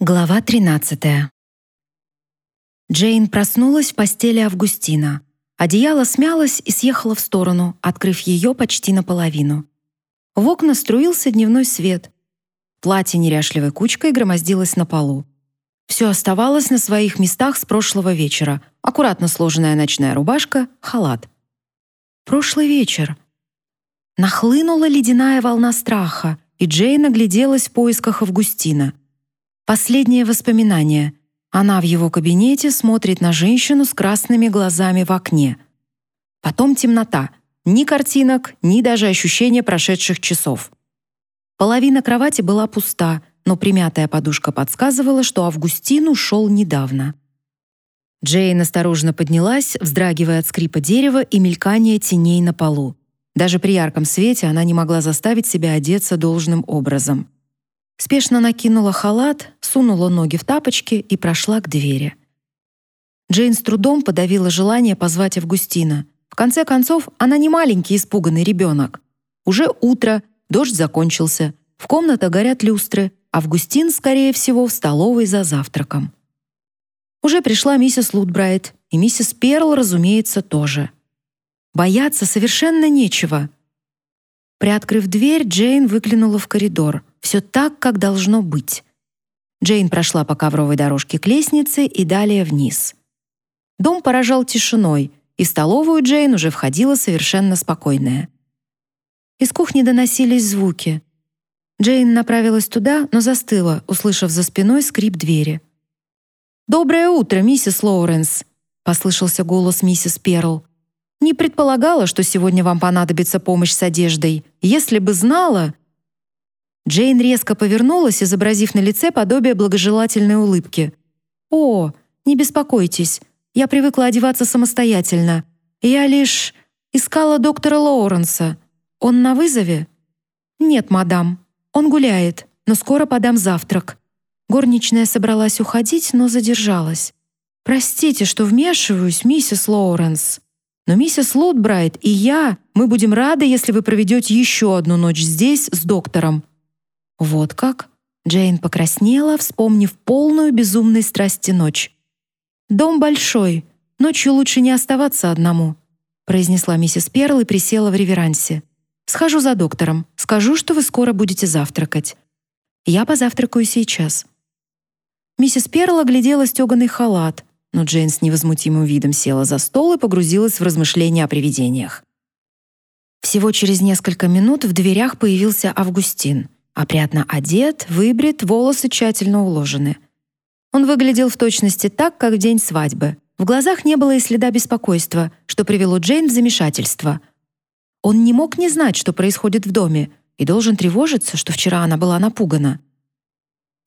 Глава 13. Джейн проснулась в постели Августина. Одеяло смялось и съехало в сторону, открыв ее почти наполовину. В окна струился дневной свет. Платье неряшливой кучкой громоздилось на полу. Все оставалось на своих местах с прошлого вечера. Аккуратно сложенная ночная рубашка, халат. Прошлый вечер. Нахлынула ледяная волна страха, и Джейн огляделась в поисках Августина — Последнее воспоминание. Она в его кабинете смотрит на женщину с красными глазами в окне. Потом темнота. Ни картинок, ни даже ощущения прошедших часов. Половина кровати была пуста, но примятая подушка подсказывала, что Августин ушел недавно. Джейн осторожно поднялась, вздрагивая от скрипа дерева и мелькания теней на полу. Даже при ярком свете она не могла заставить себя одеться должным образом. Спешно накинула халат, сунула ноги в тапочки и прошла к двери. Джейн с трудом подавила желание позвать Августина. В конце концов, она не маленький испуганный ребенок. Уже утро, дождь закончился, в комнатах горят люстры, Августин, скорее всего, в столовой за завтраком. Уже пришла миссис Лутбрайт, и миссис Перл, разумеется, тоже. Бояться совершенно нечего. Приоткрыв дверь, Джейн выглянула в коридор — все так, как должно быть. Джейн прошла по ковровой дорожке к лестнице и далее вниз. Дом поражал тишиной, и в столовую Джейн уже входила совершенно спокойная. Из кухни доносились звуки. Джейн направилась туда, но застыла, услышав за спиной скрип двери. «Доброе утро, миссис Лоуренс!» — послышался голос миссис Перл. «Не предполагала, что сегодня вам понадобится помощь с одеждой. Если бы знала...» Джейн резко повернулась, изобразив на лице подобие благожелательной улыбки. «О, не беспокойтесь, я привыкла одеваться самостоятельно. Я лишь искала доктора Лоуренса. Он на вызове?» «Нет, мадам, он гуляет, но скоро подам завтрак». Горничная собралась уходить, но задержалась. «Простите, что вмешиваюсь, миссис Лоуренс, но миссис Лотбрайт и я, мы будем рады, если вы проведете еще одну ночь здесь с доктором. Вот как? Джейн покраснела, вспомнив полную безумной страсти ночь. Дом большой, ночью лучше не оставаться одному, произнесла миссис Перл и присела в реверансе. Схожу за доктором, скажу, что вы скоро будете завтракать. Я позавтракаю сейчас. Миссис Перл оглядела стеганый халат, но Джейн с невозмутимым видом села за стол и погрузилась в размышления о привидениях. Всего через несколько минут в дверях появился Августин — Опрятно одет, выбрит, волосы тщательно уложены. Он выглядел в точности так, как в день свадьбы. В глазах не было и следа беспокойства, что привело Джейн в замешательство. Он не мог не знать, что происходит в доме, и должен тревожиться, что вчера она была напугана.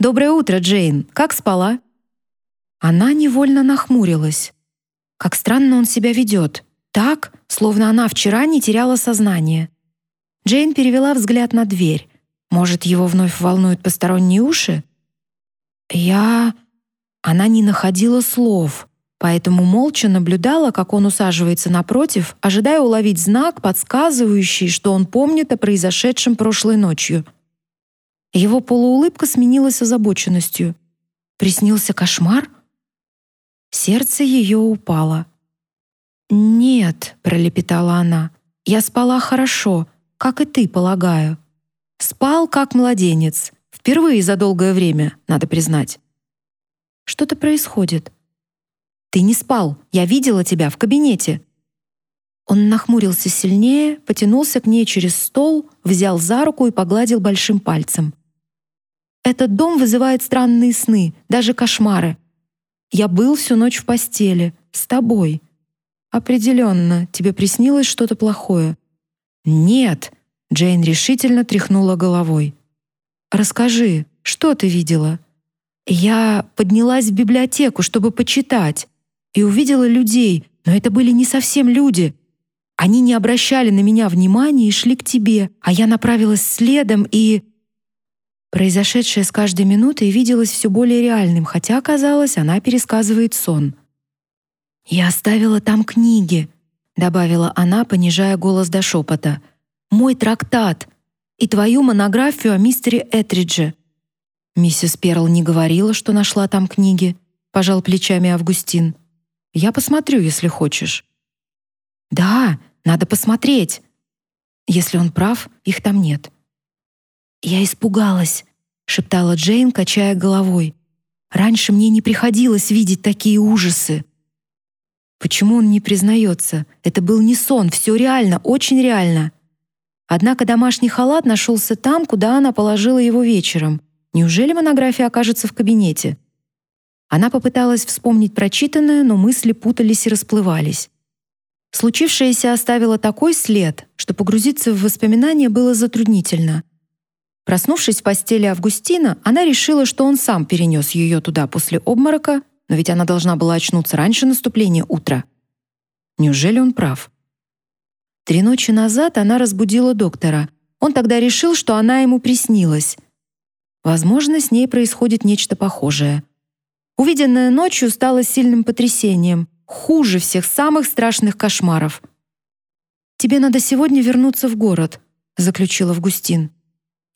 «Доброе утро, Джейн. Как спала?» Она невольно нахмурилась. Как странно он себя ведет. Так, словно она вчера не теряла сознание. Джейн перевела взгляд на дверь. Может, его вновь волнуют посторонние уши? Я... Она не находила слов, поэтому молча наблюдала, как он усаживается напротив, ожидая уловить знак, подсказывающий, что он помнит о произошедшем прошлой ночью. Его полуулыбка сменилась озабоченностью. Приснился кошмар? Сердце ее упало. «Нет», — пролепетала она, — «я спала хорошо, как и ты, полагаю». Спал как младенец. Впервые за долгое время, надо признать. Что-то происходит. Ты не спал. Я видела тебя в кабинете. Он нахмурился сильнее, потянулся к ней через стол, взял за руку и погладил большим пальцем. Этот дом вызывает странные сны, даже кошмары. Я был всю ночь в постели с тобой. Определенно, тебе приснилось что-то плохое. Нет, Джейн решительно тряхнула головой. «Расскажи, что ты видела?» «Я поднялась в библиотеку, чтобы почитать, и увидела людей, но это были не совсем люди. Они не обращали на меня внимания и шли к тебе, а я направилась следом и...» Произошедшее с каждой минутой виделось все более реальным, хотя, казалось, она пересказывает сон. «Я оставила там книги», — добавила она, понижая голос до шепота мой трактат и твою монографию о мистере Этридже». Миссис Перл не говорила, что нашла там книги, пожал плечами Августин. Я посмотрю, если хочешь. Да, надо посмотреть. Если он прав, их там нет. Я испугалась, шептала Джейн, качая головой. Раньше мне не приходилось видеть такие ужасы. Почему он не признается? Это был не сон, все реально, очень реально. Однако домашний халат нашелся там, куда она положила его вечером. Неужели монография окажется в кабинете? Она попыталась вспомнить прочитанное, но мысли путались и расплывались. Случившееся оставило такой след, что погрузиться в воспоминания было затруднительно. Проснувшись в постели Августина, она решила, что он сам перенес ее туда после обморока, но ведь она должна была очнуться раньше наступления утра. Неужели он прав? Три ночи назад она разбудила доктора. Он тогда решил, что она ему приснилась. Возможно, с ней происходит нечто похожее. Увиденное ночью стало сильным потрясением, хуже всех самых страшных кошмаров. «Тебе надо сегодня вернуться в город», — заключил Августин.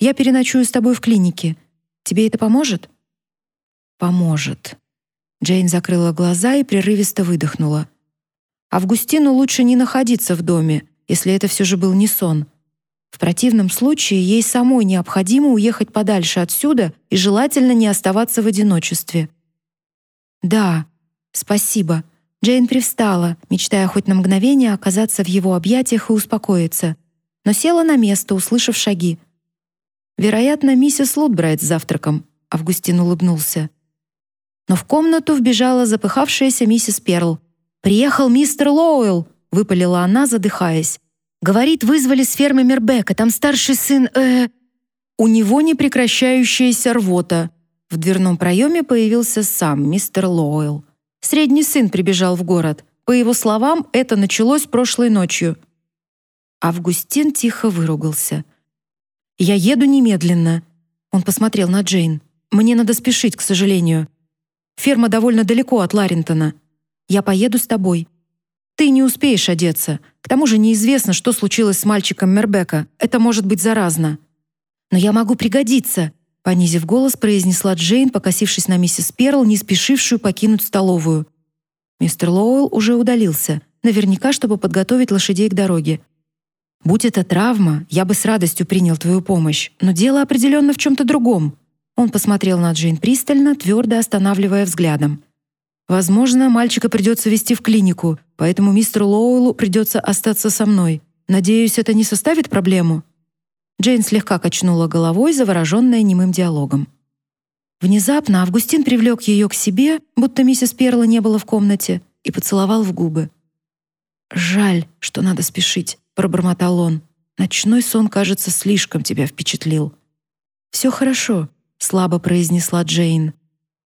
«Я переночую с тобой в клинике. Тебе это поможет?» «Поможет». Джейн закрыла глаза и прерывисто выдохнула. Августину лучше не находиться в доме, если это все же был не сон. В противном случае ей самой необходимо уехать подальше отсюда и желательно не оставаться в одиночестве. «Да, спасибо». Джейн привстала, мечтая хоть на мгновение оказаться в его объятиях и успокоиться, но села на место, услышав шаги. «Вероятно, миссис Лутбрайт с завтраком», — Августин улыбнулся. Но в комнату вбежала запыхавшаяся миссис Перл. «Приехал мистер Лоуэлл!» — выпалила она, задыхаясь. Говорит, вызвали с фермы Мербека, там старший сын, э... У него непрекращающаяся рвота. В дверном проеме появился сам мистер Лоуэлл. Средний сын прибежал в город. По его словам, это началось прошлой ночью. Августин тихо выругался. «Я еду немедленно». Он посмотрел на Джейн. «Мне надо спешить, к сожалению. Ферма довольно далеко от Ларинтона. Я поеду с тобой. Ты не успеешь одеться. К тому же неизвестно, что случилось с мальчиком Мербека. Это может быть заразно. Но я могу пригодиться, понизив голос, произнесла Джейн, покосившись на миссис Перл, не спешившую покинуть столовую. Мистер Лоуэлл уже удалился, наверняка, чтобы подготовить лошадей к дороге. Будь это травма, я бы с радостью принял твою помощь, но дело определенно в чем то другом. Он посмотрел на Джейн пристально, твердо останавливая взглядом. Возможно, мальчика придется вести в клинику, поэтому мистеру Лоуэллу придется остаться со мной. Надеюсь, это не составит проблему?» Джейн слегка качнула головой, завороженная немым диалогом. Внезапно Августин привлек ее к себе, будто миссис Перла не было в комнате, и поцеловал в губы. «Жаль, что надо спешить», — пробормотал он. «Ночной сон, кажется, слишком тебя впечатлил». «Все хорошо», — слабо произнесла Джейн.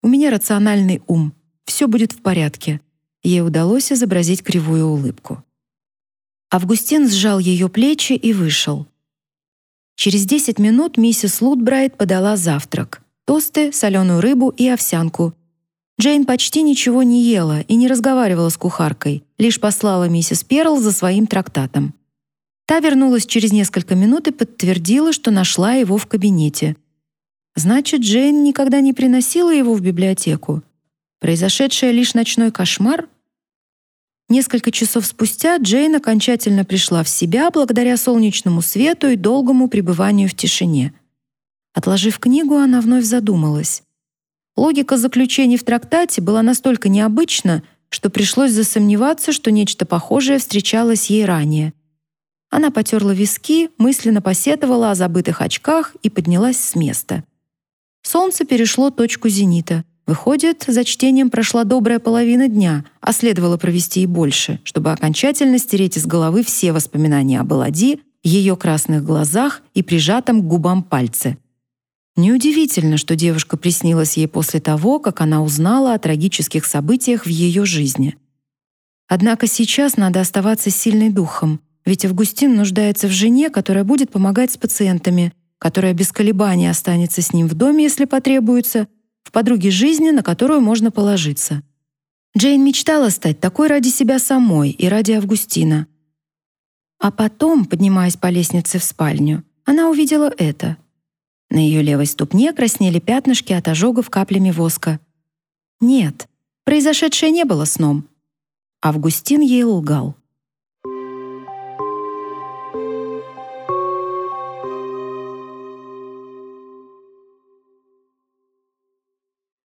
«У меня рациональный ум. Все будет в порядке. Ей удалось изобразить кривую улыбку. Августин сжал ее плечи и вышел. Через 10 минут миссис Лутбрайт подала завтрак: тосты, соленую рыбу и овсянку. Джейн почти ничего не ела и не разговаривала с кухаркой, лишь послала миссис Перл за своим трактатом. Та вернулась через несколько минут и подтвердила, что нашла его в кабинете. Значит, Джейн никогда не приносила его в библиотеку. Произошедшее лишь ночной кошмар? Несколько часов спустя Джейн окончательно пришла в себя благодаря солнечному свету и долгому пребыванию в тишине. Отложив книгу, она вновь задумалась. Логика заключений в трактате была настолько необычна, что пришлось засомневаться, что нечто похожее встречалось ей ранее. Она потерла виски, мысленно посетовала о забытых очках и поднялась с места. Солнце перешло точку зенита — Выходит, за чтением прошла добрая половина дня, а следовало провести и больше, чтобы окончательно стереть из головы все воспоминания об Элади, ее красных глазах и прижатом к губам пальце. Неудивительно, что девушка приснилась ей после того, как она узнала о трагических событиях в ее жизни. Однако сейчас надо оставаться сильной духом, ведь Августин нуждается в жене, которая будет помогать с пациентами, которая без колебаний останется с ним в доме, если потребуется, в подруге жизни, на которую можно положиться. Джейн мечтала стать такой ради себя самой и ради Августина. А потом, поднимаясь по лестнице в спальню, она увидела это. На ее левой ступне краснели пятнышки от ожогов каплями воска. Нет, произошедшее не было сном. Августин ей лгал.